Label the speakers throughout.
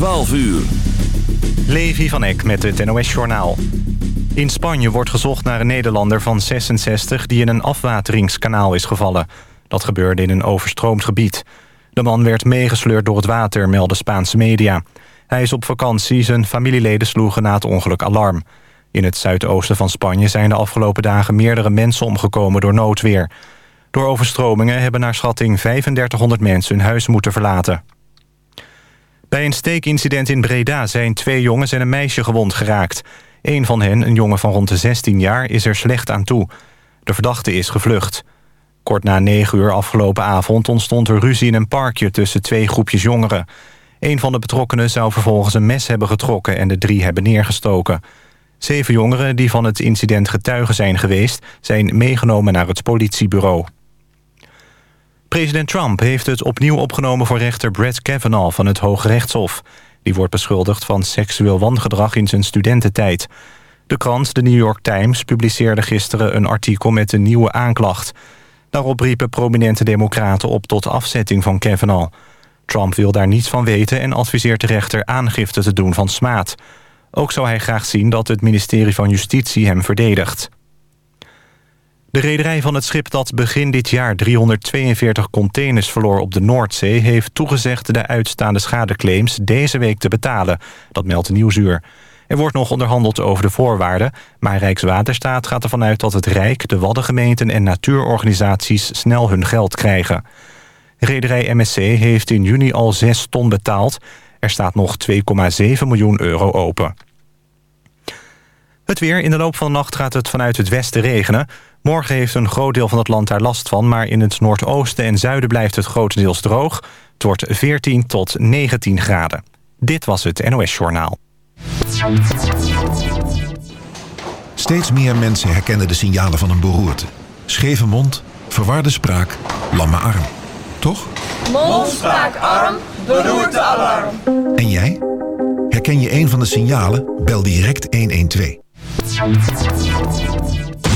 Speaker 1: 12 uur.
Speaker 2: Levi van Eck met het NOS-journaal. In Spanje wordt gezocht naar een Nederlander van 66... die in een afwateringskanaal is gevallen. Dat gebeurde in een overstroomd gebied. De man werd meegesleurd door het water, melden Spaanse media. Hij is op vakantie, zijn familieleden sloegen na het ongeluk alarm. In het zuidoosten van Spanje zijn de afgelopen dagen... meerdere mensen omgekomen door noodweer. Door overstromingen hebben naar schatting 3500 mensen hun huis moeten verlaten. Bij een steekincident in Breda zijn twee jongens en een meisje gewond geraakt. Een van hen, een jongen van rond de 16 jaar, is er slecht aan toe. De verdachte is gevlucht. Kort na 9 uur afgelopen avond ontstond er ruzie in een parkje... tussen twee groepjes jongeren. Een van de betrokkenen zou vervolgens een mes hebben getrokken... en de drie hebben neergestoken. Zeven jongeren die van het incident getuigen zijn geweest... zijn meegenomen naar het politiebureau. President Trump heeft het opnieuw opgenomen voor rechter Brett Kavanaugh van het Hoge Rechtshof. Die wordt beschuldigd van seksueel wangedrag in zijn studententijd. De krant The New York Times publiceerde gisteren een artikel met een nieuwe aanklacht. Daarop riepen prominente democraten op tot afzetting van Kavanaugh. Trump wil daar niets van weten en adviseert de rechter aangifte te doen van smaad. Ook zou hij graag zien dat het ministerie van Justitie hem verdedigt. De rederij van het schip dat begin dit jaar 342 containers verloor op de Noordzee... heeft toegezegd de uitstaande schadeclaims deze week te betalen. Dat meldt Nieuwsuur. Er wordt nog onderhandeld over de voorwaarden... maar Rijkswaterstaat gaat ervan uit dat het Rijk, de Waddengemeenten en natuurorganisaties snel hun geld krijgen. Rederij MSC heeft in juni al 6 ton betaald. Er staat nog 2,7 miljoen euro open. Het weer. In de loop van de nacht gaat het vanuit het westen regenen. Morgen heeft een groot deel van het land daar last van... maar in het noordoosten en zuiden blijft het grotendeels droog. Het wordt 14 tot 19 graden. Dit was het NOS Journaal.
Speaker 3: Steeds meer mensen herkennen de signalen van een beroerte. Scheve mond, verwarde spraak, lamme arm. Toch?
Speaker 4: Mond, spraak, arm, beroerte, alarm.
Speaker 3: En jij? Herken je een van de signalen? Bel direct 112.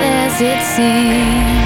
Speaker 5: As it seems.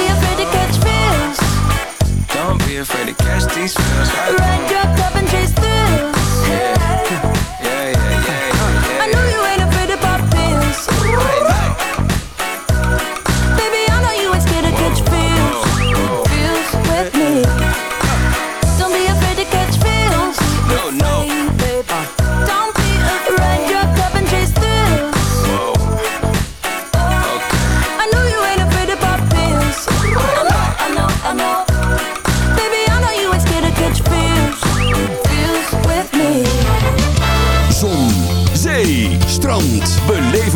Speaker 6: Afraid to catch
Speaker 7: these feels.
Speaker 6: Ride your cup and chase thrills.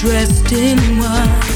Speaker 8: dressed in white.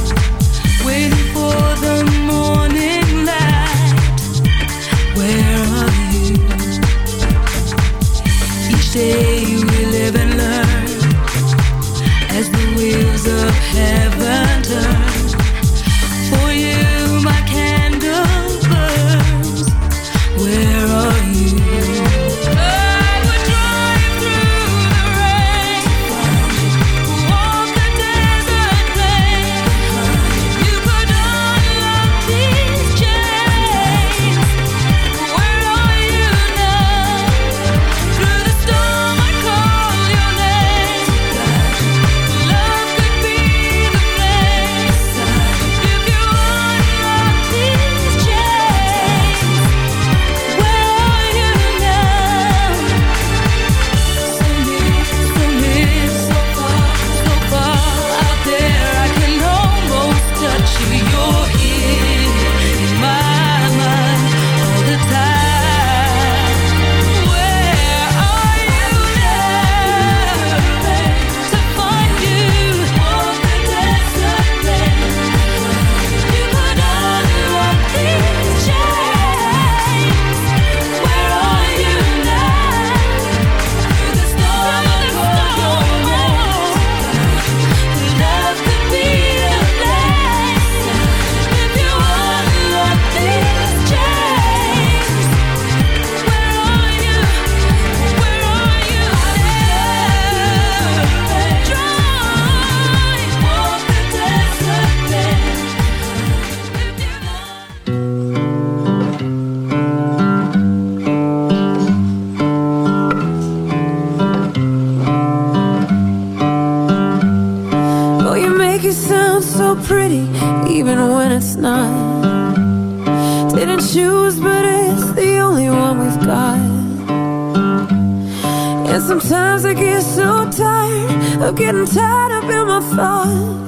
Speaker 9: getting tired of being my thoughts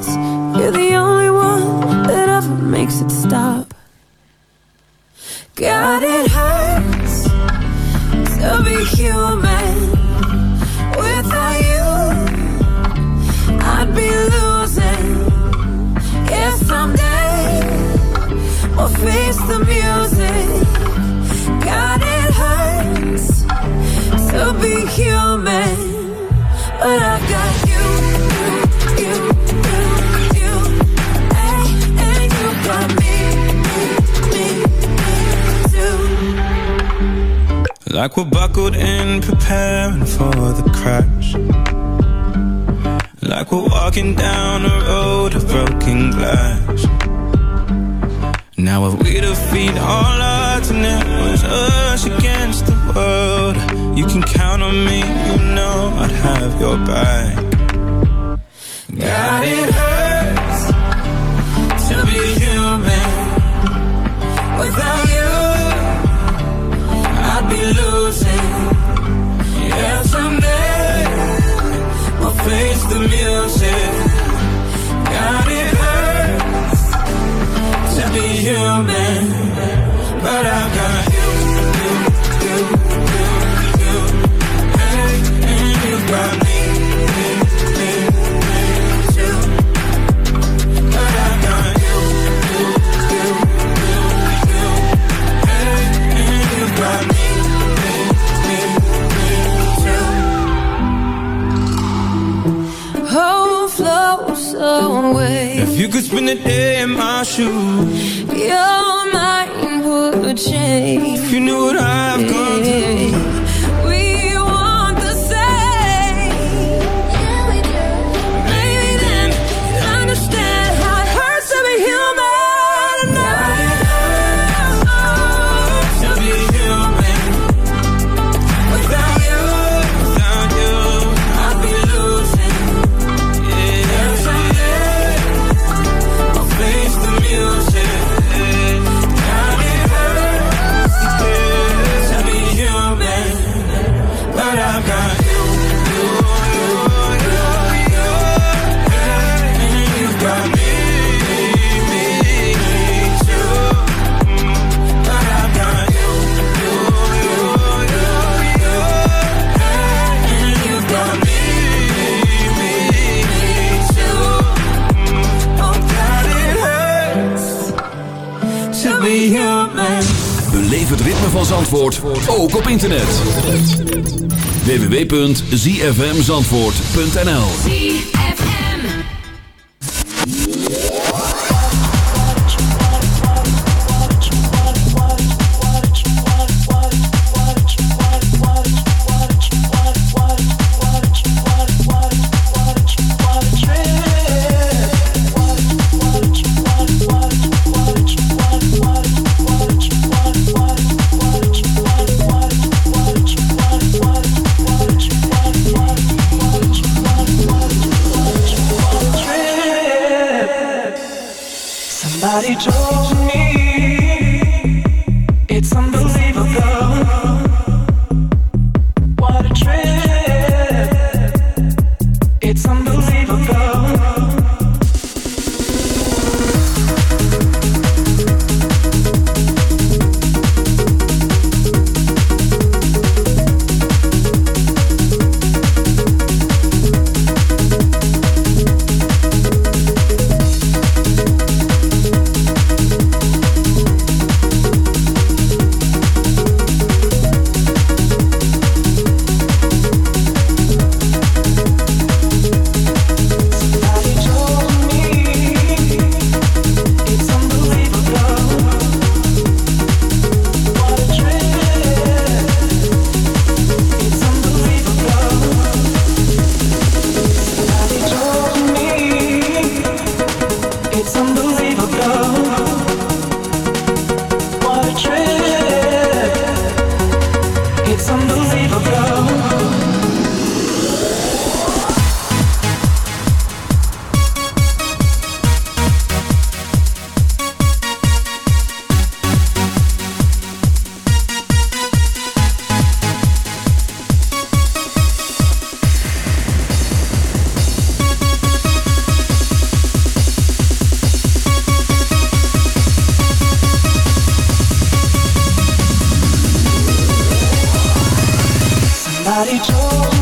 Speaker 9: www.zfmzandvoort.nl
Speaker 10: Somebody told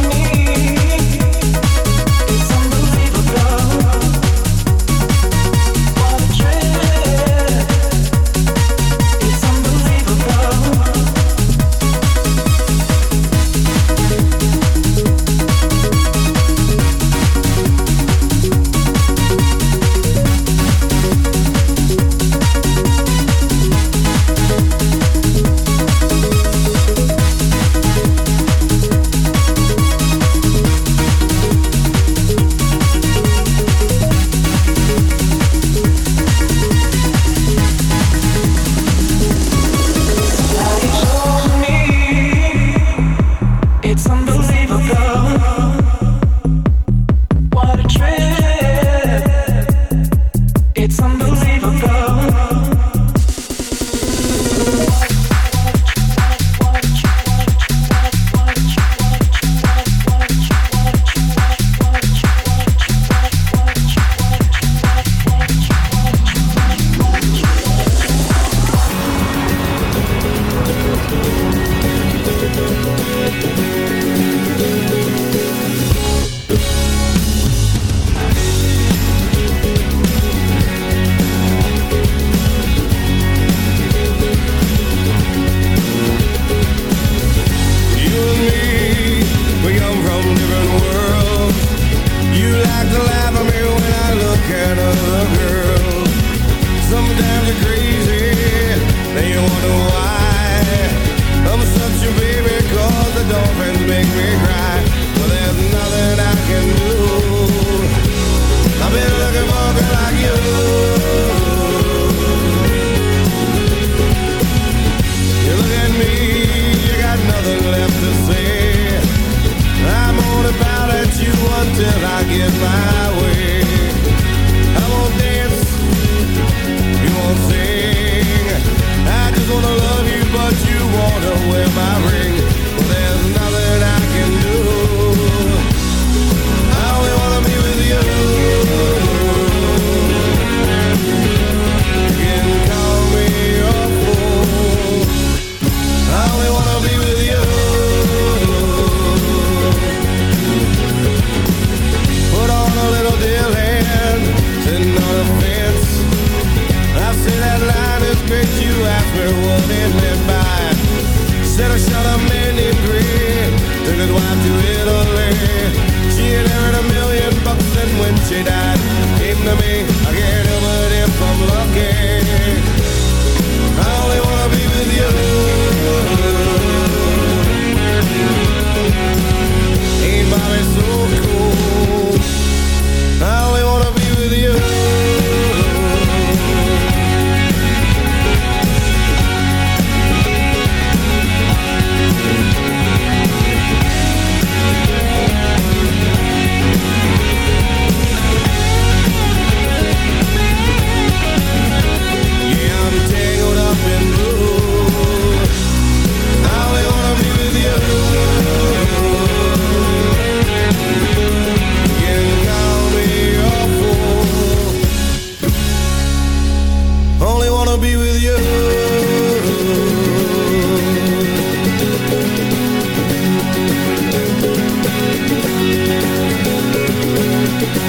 Speaker 11: wanna be with you.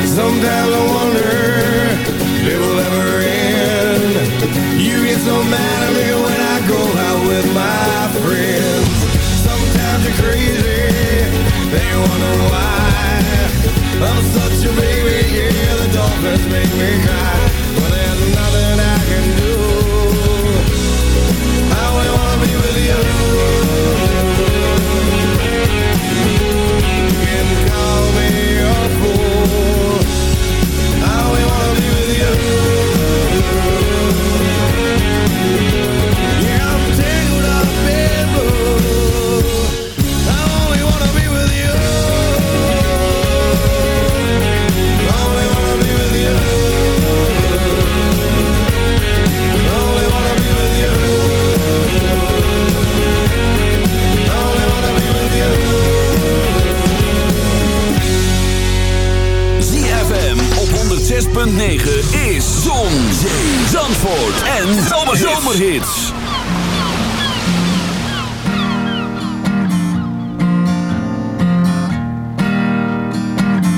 Speaker 11: Sometimes I wonder if it will ever end. You get so mad at me when I go out with my friends. Sometimes you're crazy, they wonder why. I'm such a baby, yeah, the dolphins make me cry.
Speaker 1: 106.9 is Zon, Zandvoort en Zomerhits.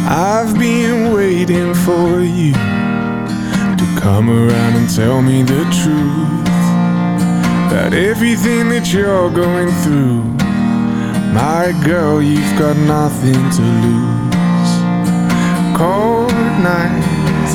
Speaker 12: I've been waiting for you to come around and tell me the truth about everything that you're going through. My girl, you've got nothing to lose. Cold nights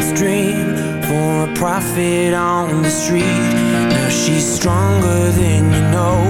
Speaker 13: kid's dream for a profit on the street. Now she's stronger than you know.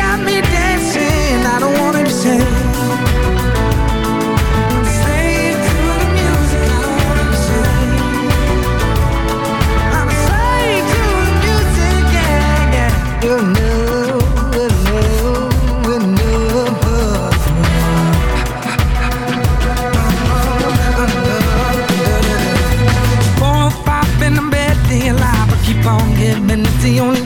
Speaker 14: only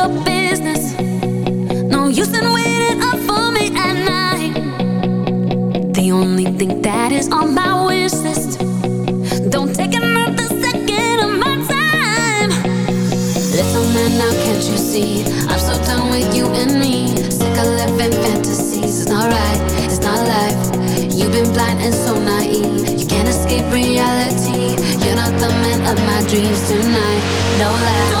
Speaker 14: your
Speaker 6: business. No use in waiting up for me at night. The only thing that is on my wish list. Don't take another second of my time. Little man, now can't you see? I'm so done with you and me. Sick of living fantasies. It's not right, it's not life. You've been blind and so naive. You can't escape reality. You're not the man of my dreams tonight. No lie.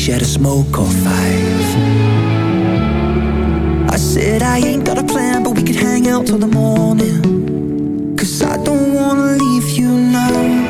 Speaker 15: shared a smoke or five. I said I ain't got a plan, but we could hang out till the morning. Cause I don't wanna leave you now.